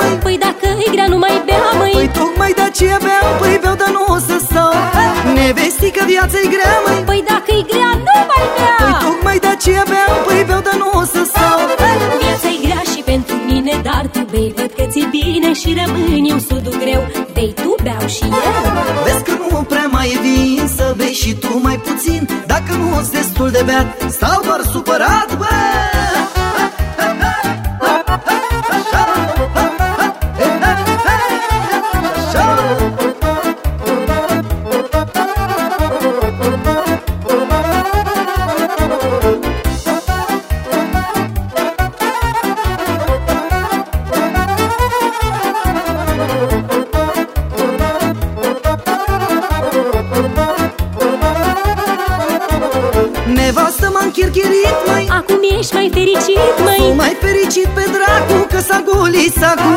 măi? Păi dacă e grea nu mai bea, măi. Păi tocmai de aceea beau, păi beau, dar nu o să stau. Nevestică viața e grea, măi? Păi dacă e grea nu mai bea. Păi tocmai de aceea beau, păi beau, dar nu o să stau. Viața e grea și pentru mine, dar tu bei Văd că ți bine și rămân eu sudul greu. Bei tu, beau și eu. Vezi că nu prea mai e vin Să bei și tu mai puțin. Dacă nu-ți destul de beat Stau doar supărat, bă Nevastă m-a închirchirit, măi. Acum ești mai fericit, Tu măi mai fericit pe dracu Că s-a golit sacu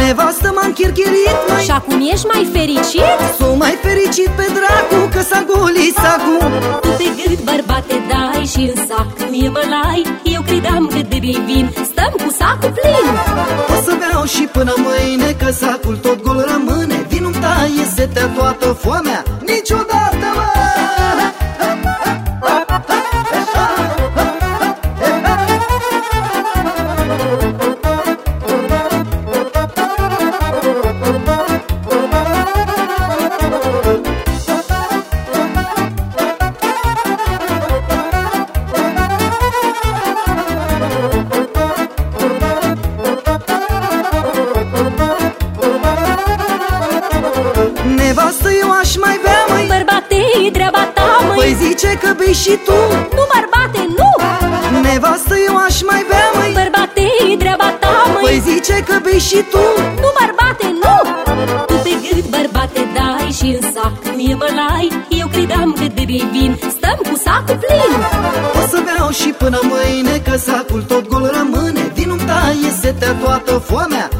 Nevastă m-a închirchirit, măi. Și acum ești mai fericit? Tu mai fericit pe dracu Că s-a golit sacu Tu pe gât bărbate dai și în sac. Când e mălai, eu credeam că de bei vin. Stăm cu sacul plin. O să beau și până mâine Că sacul tot gol rămâne. Vinul taie setea toată foamea aș mai bea, măi. Bărbate, e treaba ta, măi. Păi zice că bei și tu. Nu, bărbate, nu. Nevastă eu aș mai bea, măi. Bărbate, e treaba ta, măi. Păi zice că bei și tu. Nu, bărbate, nu. Tu pe gât bărbate dai și în sac. Când e mălai, eu credeam că de bei vin. Stăm cu sacul plin. O să beau și până mâine Că sacul tot gol rămâne. Vinul taie setea toată foamea. Niciodată